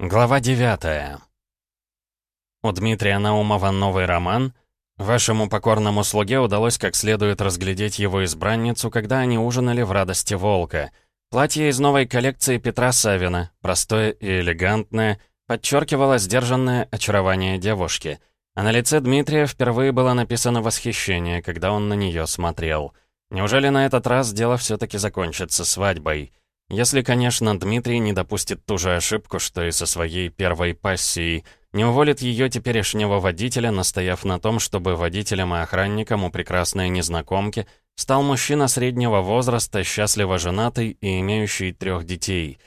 Глава 9 У Дмитрия Наумова новый роман. Вашему покорному слуге удалось как следует разглядеть его избранницу, когда они ужинали в радости волка. Платье из новой коллекции Петра Савина, простое и элегантное, подчеркивало сдержанное очарование девушки. А на лице Дмитрия впервые было написано восхищение, когда он на нее смотрел. Неужели на этот раз дело все-таки закончится свадьбой? Если, конечно, Дмитрий не допустит ту же ошибку, что и со своей первой пассией, не уволит ее теперешнего водителя, настояв на том, чтобы водителем и охранником у прекрасной незнакомки стал мужчина среднего возраста, счастливо женатый и имеющий трех детей.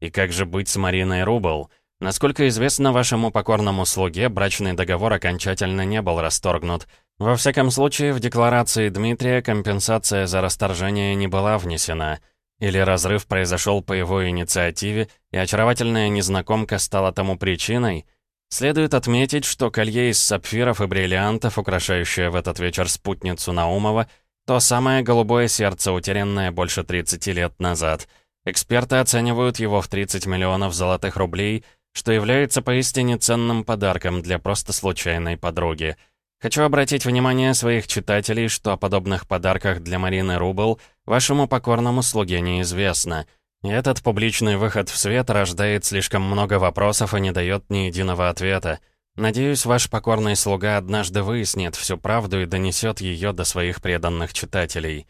И как же быть с Мариной Рубл? Насколько известно вашему покорному слуге, брачный договор окончательно не был расторгнут. Во всяком случае, в декларации Дмитрия компенсация за расторжение не была внесена — или разрыв произошел по его инициативе, и очаровательная незнакомка стала тому причиной? Следует отметить, что колье из сапфиров и бриллиантов, украшающее в этот вечер спутницу Наумова, то самое голубое сердце, утерянное больше 30 лет назад. Эксперты оценивают его в 30 миллионов золотых рублей, что является поистине ценным подарком для просто случайной подруги. Хочу обратить внимание своих читателей, что о подобных подарках для Марины Рубл вашему покорному слуге неизвестно. И этот публичный выход в свет рождает слишком много вопросов и не дает ни единого ответа. Надеюсь, ваш покорный слуга однажды выяснит всю правду и донесет ее до своих преданных читателей.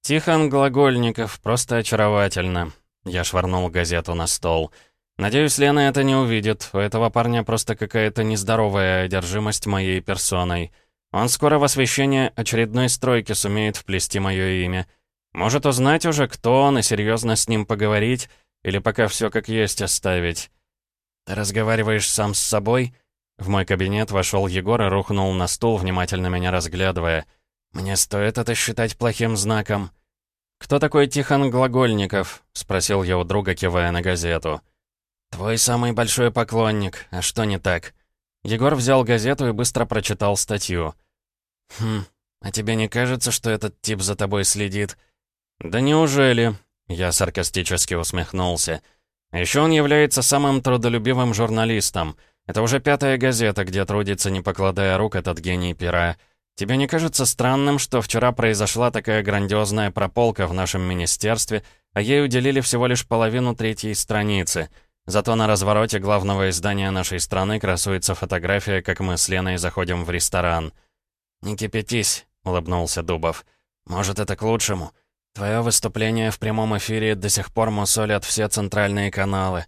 Тихон Глагольников, просто очаровательно. Я швырнул газету на стол. Надеюсь, Лена это не увидит. У этого парня просто какая-то нездоровая одержимость моей персоной. Он скоро в освещение очередной стройки сумеет вплести мое имя. Может узнать уже, кто он, и серьезно с ним поговорить, или пока все как есть оставить. Ты разговариваешь сам с собой? В мой кабинет вошел Егор и рухнул на стул, внимательно меня разглядывая. Мне стоит это считать плохим знаком. «Кто такой Тихон Глагольников?» — спросил я у друга, кивая на газету. «Твой самый большой поклонник. А что не так?» Егор взял газету и быстро прочитал статью. «Хм, а тебе не кажется, что этот тип за тобой следит?» «Да неужели?» Я саркастически усмехнулся. Еще он является самым трудолюбивым журналистом. Это уже пятая газета, где трудится, не покладая рук, этот гений пера. Тебе не кажется странным, что вчера произошла такая грандиозная прополка в нашем министерстве, а ей уделили всего лишь половину третьей страницы — Зато на развороте главного издания нашей страны красуется фотография, как мы с Леной заходим в ресторан. «Не кипятись», — улыбнулся Дубов. «Может, это к лучшему. Твое выступление в прямом эфире до сих пор мусолят все центральные каналы».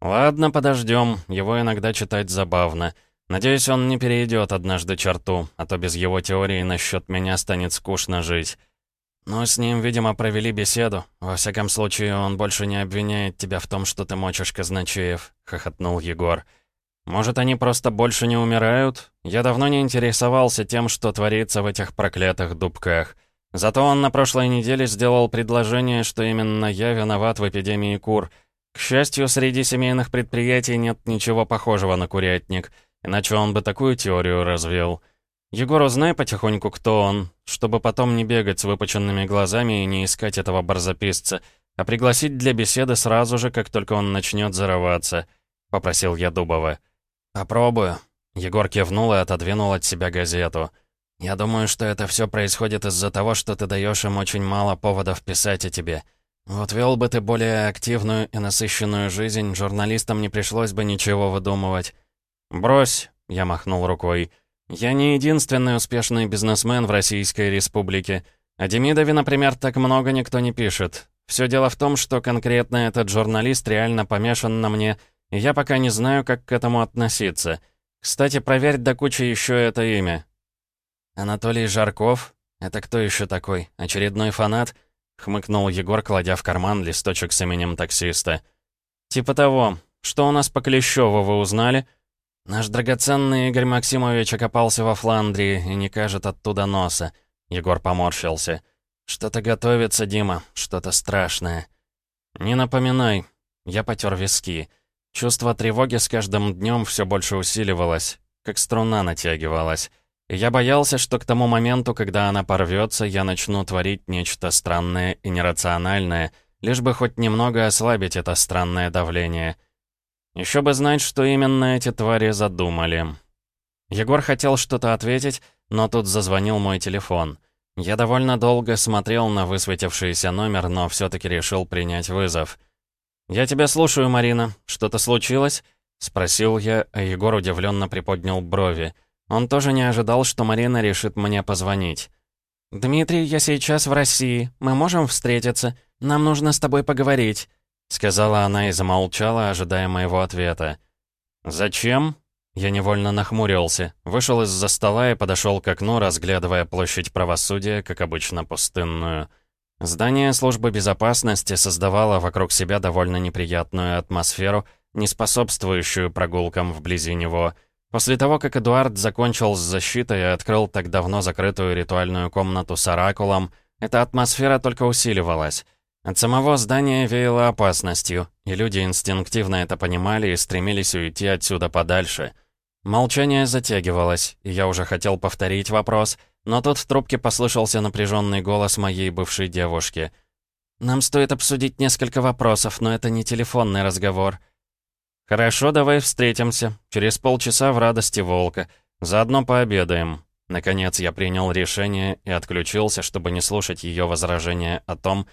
«Ладно, подождем. Его иногда читать забавно. Надеюсь, он не перейдет однажды черту, а то без его теории насчет меня станет скучно жить». «Ну, с ним, видимо, провели беседу. Во всяком случае, он больше не обвиняет тебя в том, что ты мочишь казначеев», — хохотнул Егор. «Может, они просто больше не умирают? Я давно не интересовался тем, что творится в этих проклятых дубках. Зато он на прошлой неделе сделал предложение, что именно я виноват в эпидемии кур. К счастью, среди семейных предприятий нет ничего похожего на курятник, иначе он бы такую теорию развел». «Егор, узнай потихоньку, кто он, чтобы потом не бегать с выпученными глазами и не искать этого барзаписца, а пригласить для беседы сразу же, как только он начнет зарываться», — попросил я Дубова. «Попробую». Егор кивнул и отодвинул от себя газету. «Я думаю, что это все происходит из-за того, что ты даешь им очень мало поводов писать о тебе. Вот вел бы ты более активную и насыщенную жизнь, журналистам не пришлось бы ничего выдумывать». «Брось», — я махнул рукой, — я не единственный успешный бизнесмен в Российской Республике. О Демидове, например, так много никто не пишет. Все дело в том, что конкретно этот журналист реально помешан на мне, и я пока не знаю, как к этому относиться. Кстати, проверь до кучи еще это имя. Анатолий Жарков? Это кто еще такой? Очередной фанат? Хмыкнул Егор, кладя в карман листочек с именем таксиста. Типа того. Что у нас по Клещеву, вы узнали? «Наш драгоценный Игорь Максимович окопался во Фландрии и не кажет оттуда носа». Егор поморщился. «Что-то готовится, Дима, что-то страшное». «Не напоминай». Я потер виски. Чувство тревоги с каждым днем все больше усиливалось, как струна натягивалась. И я боялся, что к тому моменту, когда она порвется, я начну творить нечто странное и нерациональное, лишь бы хоть немного ослабить это странное давление. Еще бы знать, что именно эти твари задумали. Егор хотел что-то ответить, но тут зазвонил мой телефон. Я довольно долго смотрел на высветившийся номер, но все-таки решил принять вызов. «Я тебя слушаю, Марина. Что-то случилось?» — спросил я, а Егор удивленно приподнял брови. Он тоже не ожидал, что Марина решит мне позвонить. «Дмитрий, я сейчас в России. Мы можем встретиться? Нам нужно с тобой поговорить», — сказала она и замолчала, ожидая моего ответа. «Зачем?» Я невольно нахмурился, вышел из-за стола и подошел к окну, разглядывая площадь правосудия, как обычно пустынную. Здание службы безопасности создавало вокруг себя довольно неприятную атмосферу, не способствующую прогулкам вблизи него. После того, как Эдуард закончил с защитой и открыл так давно закрытую ритуальную комнату с оракулом, эта атмосфера только усиливалась. От самого здания веяло опасностью, и люди инстинктивно это понимали и стремились уйти отсюда подальше — Молчание затягивалось, и я уже хотел повторить вопрос, но тут в трубке послышался напряженный голос моей бывшей девушки. «Нам стоит обсудить несколько вопросов, но это не телефонный разговор». «Хорошо, давай встретимся. Через полчаса в радости волка. Заодно пообедаем». Наконец я принял решение и отключился, чтобы не слушать ее возражения о том, что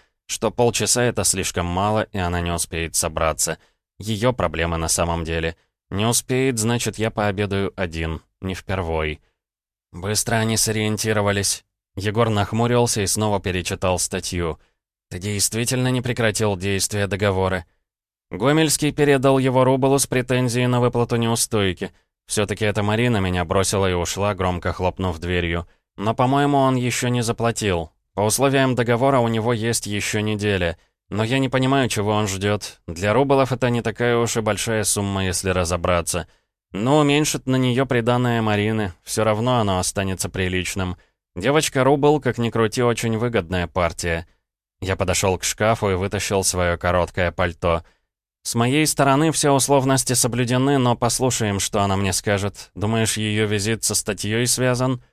полчаса это слишком мало, и она не успеет собраться. Ее проблемы на самом деле — не успеет, значит, я пообедаю один, не впервой. Быстро они сориентировались. Егор нахмурился и снова перечитал статью. «Ты действительно не прекратил действие договора?» Гомельский передал его Рубалу с претензией на выплату неустойки. Все-таки эта Марина меня бросила и ушла, громко хлопнув дверью. Но, по-моему, он еще не заплатил. По условиям договора у него есть еще неделя — но я не понимаю, чего он ждет. Для рублов это не такая уж и большая сумма, если разобраться. Но уменьшит на нее приданное Марины, все равно оно останется приличным. Девочка Рубл, как ни крути, очень выгодная партия. Я подошел к шкафу и вытащил свое короткое пальто. С моей стороны все условности соблюдены, но послушаем, что она мне скажет. Думаешь, ее визит со статьей связан?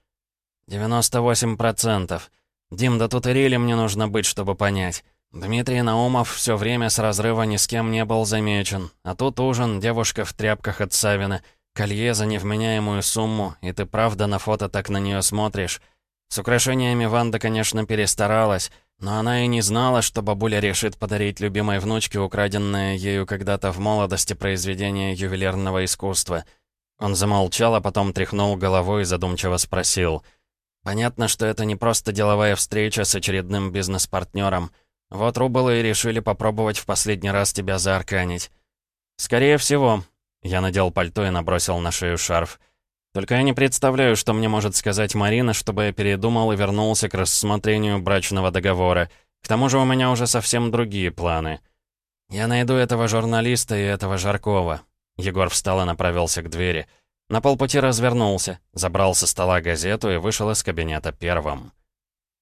98%. Дим, да тут и рели мне нужно быть, чтобы понять. Дмитрий Наумов все время с разрыва ни с кем не был замечен. А тут ужин, девушка в тряпках от Савина, колье за невменяемую сумму, и ты правда на фото так на нее смотришь. С украшениями Ванда, конечно, перестаралась, но она и не знала, что бабуля решит подарить любимой внучке украденное ею когда-то в молодости произведение ювелирного искусства. Он замолчал, а потом тряхнул головой и задумчиво спросил. «Понятно, что это не просто деловая встреча с очередным бизнес-партнером». Вот Рубалы и решили попробовать в последний раз тебя заарканить. Скорее всего. Я надел пальто и набросил на шею шарф. Только я не представляю, что мне может сказать Марина, чтобы я передумал и вернулся к рассмотрению брачного договора. К тому же у меня уже совсем другие планы. Я найду этого журналиста и этого Жаркова. Егор встал и направился к двери. На полпути развернулся, забрал со стола газету и вышел из кабинета первым.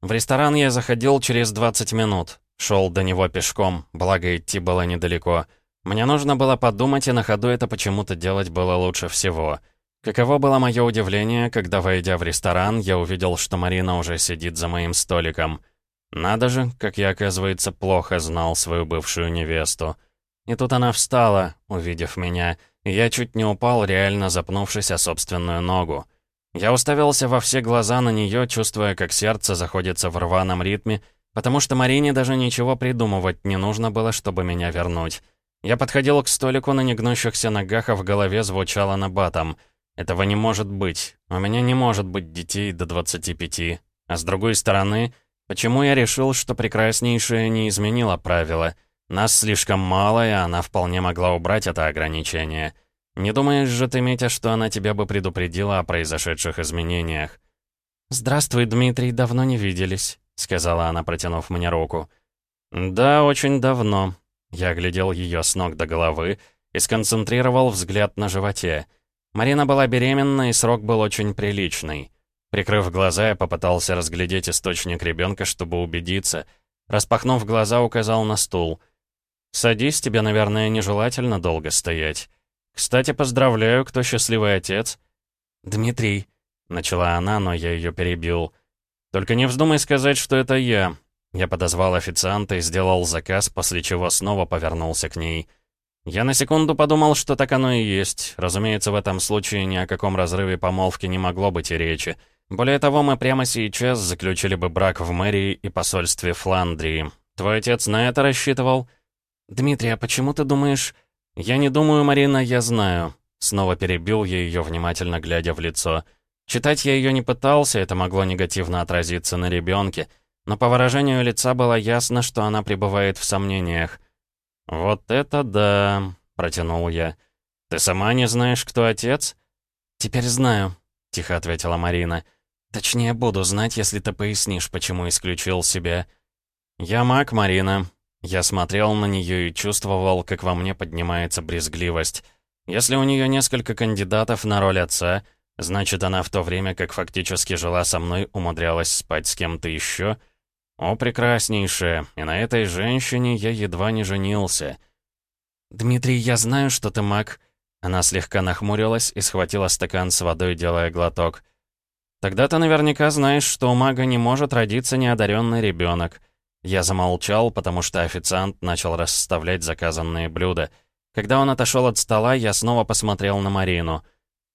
В ресторан я заходил через 20 минут. Шел до него пешком, благо идти было недалеко. Мне нужно было подумать, и на ходу это почему-то делать было лучше всего. Каково было мое удивление, когда, войдя в ресторан, я увидел, что Марина уже сидит за моим столиком. Надо же, как я, оказывается, плохо знал свою бывшую невесту. И тут она встала, увидев меня, я чуть не упал, реально запнувшись о собственную ногу. Я уставился во все глаза на нее, чувствуя, как сердце заходится в рваном ритме, Потому что Марине даже ничего придумывать не нужно было, чтобы меня вернуть. Я подходил к столику на негнущихся ногах, а в голове звучало на батом. «Этого не может быть. У меня не может быть детей до 25. А с другой стороны, почему я решил, что прекраснейшая не изменила правила? Нас слишком мало, и она вполне могла убрать это ограничение. Не думаешь же ты, Митя, что она тебя бы предупредила о произошедших изменениях?» «Здравствуй, Дмитрий, давно не виделись». — сказала она, протянув мне руку. «Да, очень давно». Я глядел ее с ног до головы и сконцентрировал взгляд на животе. Марина была беременна, и срок был очень приличный. Прикрыв глаза, я попытался разглядеть источник ребенка, чтобы убедиться. Распахнув глаза, указал на стул. «Садись, тебе, наверное, нежелательно долго стоять. Кстати, поздравляю, кто счастливый отец?» «Дмитрий», — начала она, но я ее перебил. «Только не вздумай сказать, что это я». Я подозвал официанта и сделал заказ, после чего снова повернулся к ней. Я на секунду подумал, что так оно и есть. Разумеется, в этом случае ни о каком разрыве помолвки не могло быть и речи. Более того, мы прямо сейчас заключили бы брак в мэрии и посольстве Фландрии. Твой отец на это рассчитывал? Дмитрий, а почему ты думаешь... Я не думаю, Марина, я знаю. Снова перебил я ее, внимательно глядя в лицо. Читать я ее не пытался, это могло негативно отразиться на ребенке, но по выражению лица было ясно, что она пребывает в сомнениях. «Вот это да», — протянул я. «Ты сама не знаешь, кто отец?» «Теперь знаю», — тихо ответила Марина. «Точнее, буду знать, если ты пояснишь, почему исключил себя». «Я маг, Марина». Я смотрел на нее и чувствовал, как во мне поднимается брезгливость. Если у нее несколько кандидатов на роль отца, значит, она в то время, как фактически жила со мной, умудрялась спать с кем-то еще — «О, прекраснейшая, и на этой женщине я едва не женился». «Дмитрий, я знаю, что ты маг». Она слегка нахмурилась и схватила стакан с водой, делая глоток. «Тогда ты наверняка знаешь, что у мага не может родиться неодаренный ребенок». Я замолчал, потому что официант начал расставлять заказанные блюда. Когда он отошел от стола, я снова посмотрел на Марину.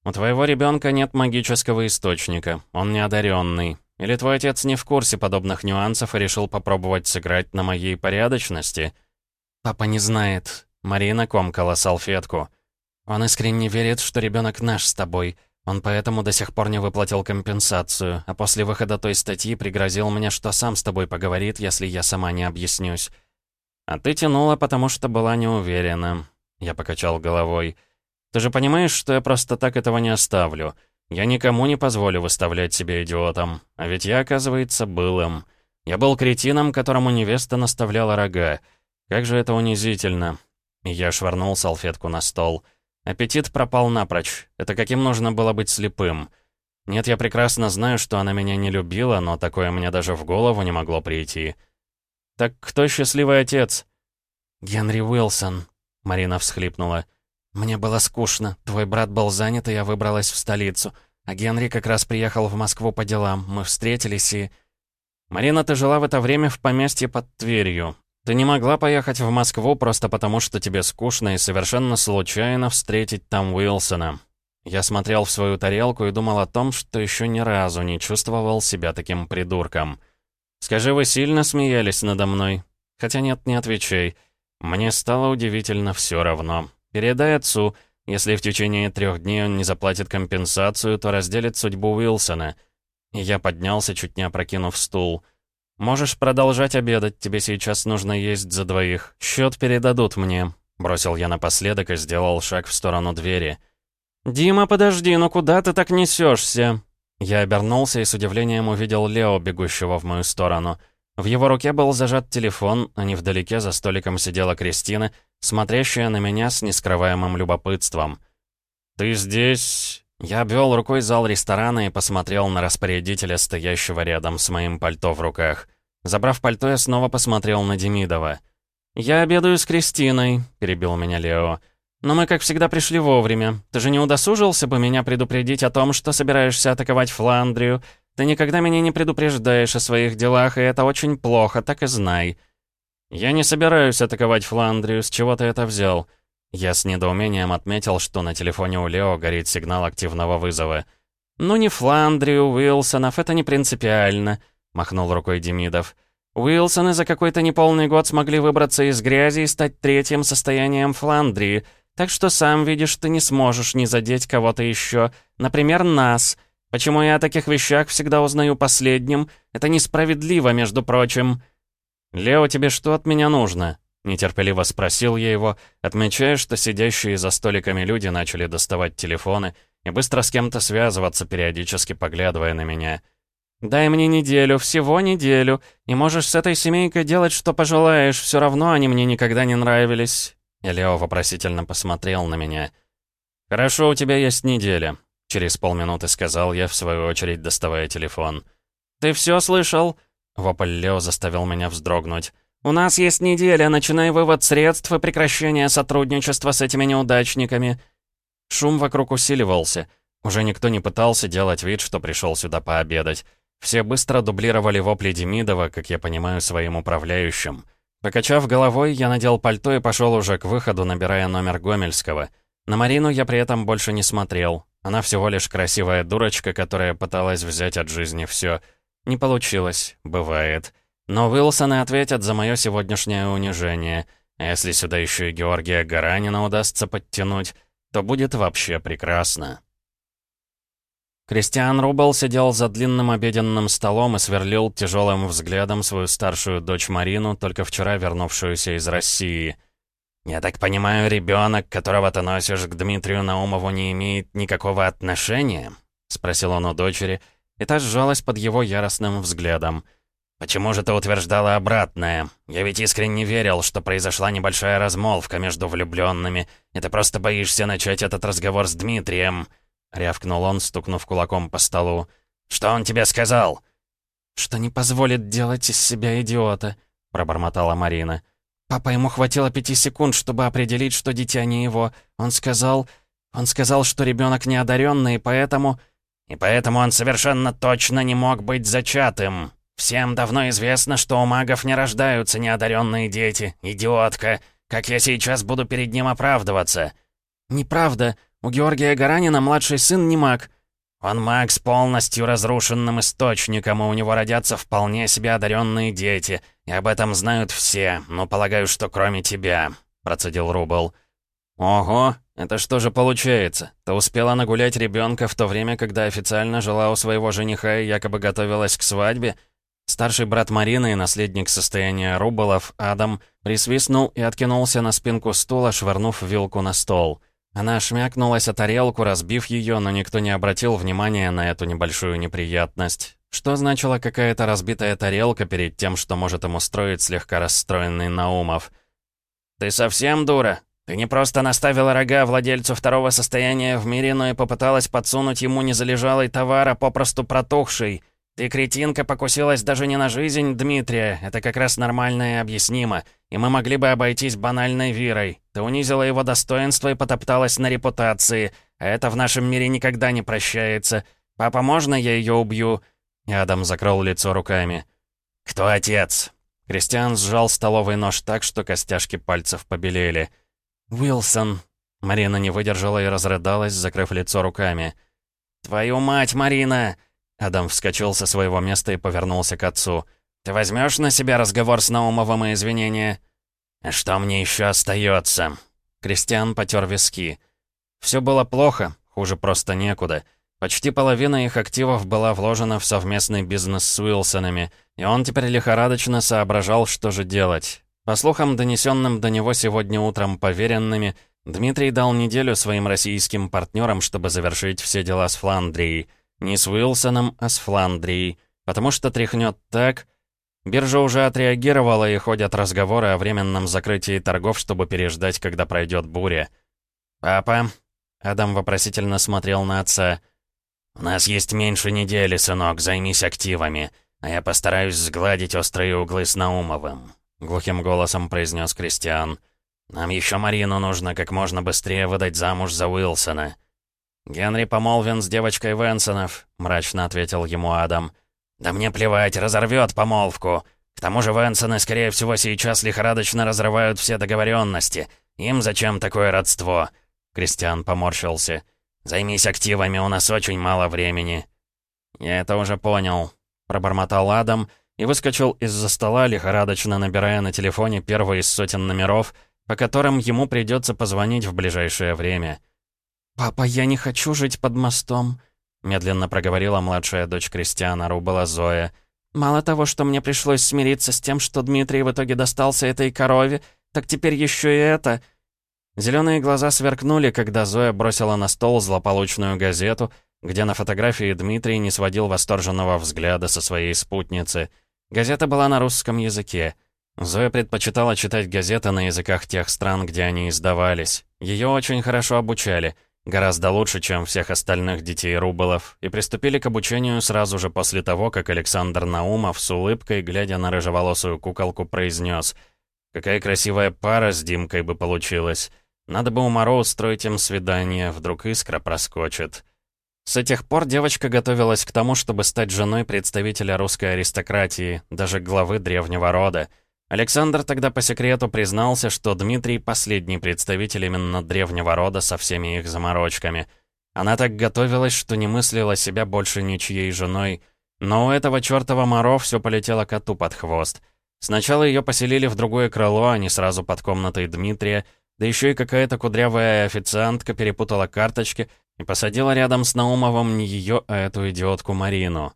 «У твоего ребенка нет магического источника, он неодаренный, или твой отец не в курсе подобных нюансов и решил попробовать сыграть на моей порядочности? Папа не знает. Марина комкала салфетку. Он искренне верит, что ребенок наш с тобой. Он поэтому до сих пор не выплатил компенсацию, а после выхода той статьи пригрозил мне, что сам с тобой поговорит, если я сама не объяснюсь. А ты тянула, потому что была не уверена. Я покачал головой. Ты же понимаешь, что я просто так этого не оставлю. Я никому не позволю выставлять себя идиотом, а ведь я, оказывается, был им. Я был кретином, которому невеста наставляла рога. Как же это унизительно. Я швырнул салфетку на стол. Аппетит пропал напрочь. Это каким нужно было быть слепым. Нет, я прекрасно знаю, что она меня не любила, но такое мне даже в голову не могло прийти. «Так кто счастливый отец?» «Генри Уилсон», — Марина всхлипнула. «Мне было скучно. Твой брат был занят, и я выбралась в столицу. А Генри как раз приехал в Москву по делам. Мы встретились и...» «Марина, ты жила в это время в поместье под Тверью. Ты не могла поехать в Москву просто потому, что тебе скучно и совершенно случайно встретить там Уилсона». Я смотрел в свою тарелку и думал о том, что еще ни разу не чувствовал себя таким придурком. «Скажи, вы сильно смеялись надо мной?» «Хотя нет, не отвечай. Мне стало удивительно все равно». Передай отцу, если в течение трех дней он не заплатит компенсацию, то разделит судьбу Уилсона. Я поднялся, чуть не опрокинув стул. «Можешь продолжать обедать, тебе сейчас нужно есть за двоих. Счет передадут мне», — бросил я напоследок и сделал шаг в сторону двери. «Дима, подожди, ну куда ты так несешься?» Я обернулся и с удивлением увидел Лео, бегущего в мою сторону. В его руке был зажат телефон, а невдалеке за столиком сидела Кристина, смотрящая на меня с нескрываемым любопытством. «Ты здесь...» Я обвел рукой зал ресторана и посмотрел на распорядителя, стоящего рядом с моим пальто в руках. Забрав пальто, я снова посмотрел на Демидова. «Я обедаю с Кристиной», — перебил меня Лео. «Но мы, как всегда, пришли вовремя. Ты же не удосужился бы меня предупредить о том, что собираешься атаковать Фландрию? Ты никогда меня не предупреждаешь о своих делах, и это очень плохо, так и знай». «Я не собираюсь атаковать Фландрию, с чего ты это взял?» Я с недоумением отметил, что на телефоне у Лео горит сигнал активного вызова. «Ну не Фландрию, Уилсонов, это не принципиально», — махнул рукой Демидов. «Уилсоны за какой-то неполный год смогли выбраться из грязи и стать третьим состоянием Фландрии, так что сам видишь, ты не сможешь не задеть кого-то еще, например, нас. Почему я о таких вещах всегда узнаю последним? Это несправедливо, между прочим». «Лео, тебе что от меня нужно?» Нетерпеливо спросил я его, отмечая, что сидящие за столиками люди начали доставать телефоны и быстро с кем-то связываться, периодически поглядывая на меня. «Дай мне неделю, всего неделю, и можешь с этой семейкой делать, что пожелаешь, все равно они мне никогда не нравились». И Лео вопросительно посмотрел на меня. «Хорошо, у тебя есть неделя», — через полминуты сказал я, в свою очередь доставая телефон. «Ты все слышал?» Вопль Лео заставил меня вздрогнуть. «У нас есть неделя, начиная вывод средств и прекращение сотрудничества с этими неудачниками». Шум вокруг усиливался. Уже никто не пытался делать вид, что пришел сюда пообедать. Все быстро дублировали вопли Демидова, как я понимаю, своим управляющим. Покачав головой, я надел пальто и пошел уже к выходу, набирая номер Гомельского. На Марину я при этом больше не смотрел. Она всего лишь красивая дурочка, которая пыталась взять от жизни все. Не получилось, бывает. Но Уилсоны ответят за мое сегодняшнее унижение. А если сюда еще и Георгия Гаранина удастся подтянуть, то будет вообще прекрасно. Кристиан Рубл сидел за длинным обеденным столом и сверлил тяжелым взглядом свою старшую дочь Марину, только вчера вернувшуюся из России. «Я так понимаю, ребенок, которого ты носишь к Дмитрию Наумову, не имеет никакого отношения?» — спросил он у дочери, и та сжалась под его яростным взглядом. «Почему же ты утверждала обратное? Я ведь искренне верил, что произошла небольшая размолвка между влюбленными, и ты просто боишься начать этот разговор с Дмитрием». — рявкнул он, стукнув кулаком по столу. «Что он тебе сказал?» «Что не позволит делать из себя идиота», — пробормотала Марина. «Папа, ему хватило пяти секунд, чтобы определить, что дитя не его. Он сказал... Он сказал, что ребенок неодаренный, и поэтому...» «И поэтому он совершенно точно не мог быть зачатым. Всем давно известно, что у магов не рождаются неодаренные дети. Идиотка! Как я сейчас буду перед ним оправдываться?» «Неправда. У Георгия Гаранина младший сын не маг. Он маг с полностью разрушенным источником, и у него родятся вполне себе одаренные дети. И об этом знают все, но полагаю, что кроме тебя», — процедил Рубл. «Ого, это что же получается? Ты успела нагулять ребенка в то время, когда официально жила у своего жениха и якобы готовилась к свадьбе?» Старший брат Марины и наследник состояния Руболов, Адам, присвистнул и откинулся на спинку стула, швырнув вилку на стол. Она шмякнулась о тарелку, разбив ее, но никто не обратил внимания на эту небольшую неприятность. Что значила какая-то разбитая тарелка перед тем, что может им устроить слегка расстроенный Наумов? «Ты совсем дура? Ты не просто наставила рога владельцу второго состояния в мире, но и попыталась подсунуть ему незалежалый товар, а попросту протухший. «Ты, кретинка, покусилась даже не на жизнь Дмитрия. Это как раз нормально и объяснимо. И мы могли бы обойтись банальной вирой. Ты унизила его достоинство и потопталась на репутации. А это в нашем мире никогда не прощается. Папа, можно я ее убью?» И Адам закрыл лицо руками. «Кто отец?» Кристиан сжал столовый нож так, что костяшки пальцев побелели. «Уилсон». Марина не выдержала и разрыдалась, закрыв лицо руками. «Твою мать, Марина!» Адам вскочил со своего места и повернулся к отцу. «Ты возьмешь на себя разговор с Наумовым и извинения?» «А что мне еще остается?» Кристиан потер виски. Все было плохо, хуже просто некуда. Почти половина их активов была вложена в совместный бизнес с Уилсонами, и он теперь лихорадочно соображал, что же делать. По слухам, донесенным до него сегодня утром поверенными, Дмитрий дал неделю своим российским партнерам, чтобы завершить все дела с Фландрией — не с Уилсоном, а с Фландрией. Потому что тряхнет так... Биржа уже отреагировала и ходят разговоры о временном закрытии торгов, чтобы переждать, когда пройдет буря. «Папа?» Адам вопросительно смотрел на отца. «У нас есть меньше недели, сынок, займись активами, а я постараюсь сгладить острые углы с Наумовым», — глухим голосом произнес Кристиан. «Нам еще Марину нужно как можно быстрее выдать замуж за Уилсона. «Генри помолвен с девочкой Венсонов», — мрачно ответил ему Адам. «Да мне плевать, разорвет помолвку. К тому же Венсоны, скорее всего, сейчас лихорадочно разрывают все договоренности. Им зачем такое родство?» Кристиан поморщился. «Займись активами, у нас очень мало времени». «Я это уже понял», — пробормотал Адам и выскочил из-за стола, лихорадочно набирая на телефоне первый из сотен номеров, по которым ему придется позвонить в ближайшее время. «Папа, я не хочу жить под мостом», — медленно проговорила младшая дочь Кристиана Рубала Зоя. «Мало того, что мне пришлось смириться с тем, что Дмитрий в итоге достался этой корове, так теперь еще и это...» Зеленые глаза сверкнули, когда Зоя бросила на стол злополучную газету, где на фотографии Дмитрий не сводил восторженного взгляда со своей спутницы. Газета была на русском языке. Зоя предпочитала читать газеты на языках тех стран, где они издавались. Ее очень хорошо обучали — Гораздо лучше, чем всех остальных детей Руболов, и приступили к обучению сразу же после того, как Александр Наумов с улыбкой, глядя на рыжеволосую куколку, произнес «Какая красивая пара с Димкой бы получилась. Надо бы у Моро устроить им свидание, вдруг искра проскочит». С этих пор девочка готовилась к тому, чтобы стать женой представителя русской аристократии, даже главы древнего рода — Александр тогда по секрету признался, что Дмитрий — последний представитель именно древнего рода со всеми их заморочками. Она так готовилась, что не мыслила себя больше ничьей женой, но у этого чёртова Моро все полетело коту под хвост. Сначала ее поселили в другое крыло, а не сразу под комнатой Дмитрия, да еще и какая-то кудрявая официантка перепутала карточки и посадила рядом с Наумовым не ее, а эту идиотку Марину.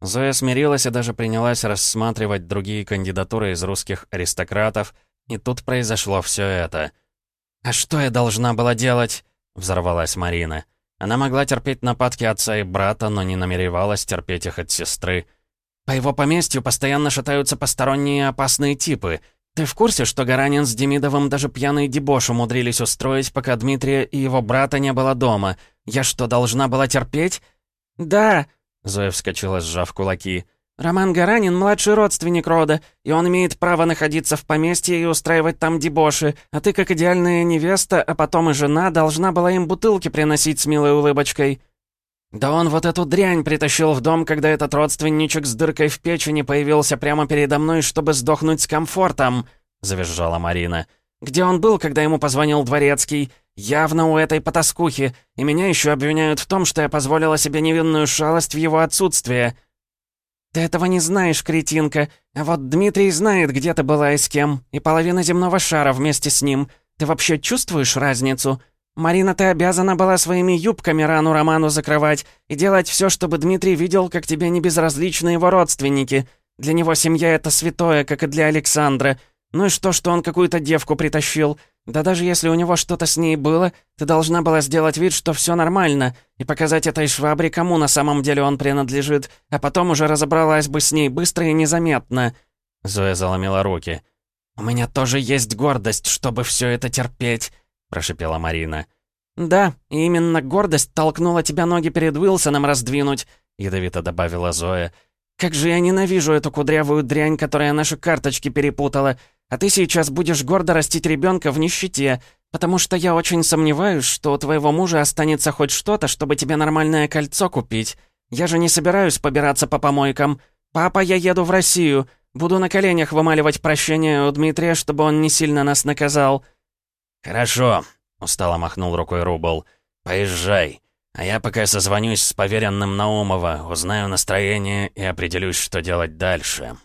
Зоя смирилась и даже принялась рассматривать другие кандидатуры из русских аристократов, и тут произошло все это. «А что я должна была делать?» — взорвалась Марина. Она могла терпеть нападки отца и брата, но не намеревалась терпеть их от сестры. «По его поместью постоянно шатаются посторонние опасные типы. Ты в курсе, что Гаранин с Демидовым даже пьяный дебош умудрились устроить, пока Дмитрия и его брата не было дома? Я что, должна была терпеть?» «Да!» Зоя вскочила, сжав кулаки. «Роман Гаранин — младший родственник рода, и он имеет право находиться в поместье и устраивать там дебоши, а ты, как идеальная невеста, а потом и жена, должна была им бутылки приносить с милой улыбочкой». «Да он вот эту дрянь притащил в дом, когда этот родственничек с дыркой в печени появился прямо передо мной, чтобы сдохнуть с комфортом», — завизжала Марина. «Где он был, когда ему позвонил Дворецкий? Явно у этой потаскухи, и меня еще обвиняют в том, что я позволила себе невинную шалость в его отсутствие». «Ты этого не знаешь, кретинка. А вот Дмитрий знает, где ты была и с кем, и половина земного шара вместе с ним. Ты вообще чувствуешь разницу? Марина, ты обязана была своими юбками рану Роману закрывать и делать все, чтобы Дмитрий видел, как тебе не безразличны его родственники. Для него семья — это святое, как и для Александра. Ну и что, что он какую-то девку притащил? Да даже если у него что-то с ней было, ты должна была сделать вид, что все нормально, и показать этой швабре, кому на самом деле он принадлежит, а потом уже разобралась бы с ней быстро и незаметно». Зоя заломила руки. «У меня тоже есть гордость, чтобы все это терпеть», — прошипела Марина. «Да, и именно гордость толкнула тебя ноги перед Уилсоном раздвинуть», — ядовито добавила Зоя. «Как же я ненавижу эту кудрявую дрянь, которая наши карточки перепутала. А ты сейчас будешь гордо растить ребенка в нищете, потому что я очень сомневаюсь, что у твоего мужа останется хоть что-то, чтобы тебе нормальное кольцо купить. Я же не собираюсь побираться по помойкам. Папа, я еду в Россию. Буду на коленях вымаливать прощение у Дмитрия, чтобы он не сильно нас наказал». «Хорошо», — устало махнул рукой Рубл. «Поезжай. А я пока созвонюсь с поверенным Наумова, узнаю настроение и определюсь, что делать дальше».